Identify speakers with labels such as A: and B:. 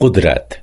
A: قدرات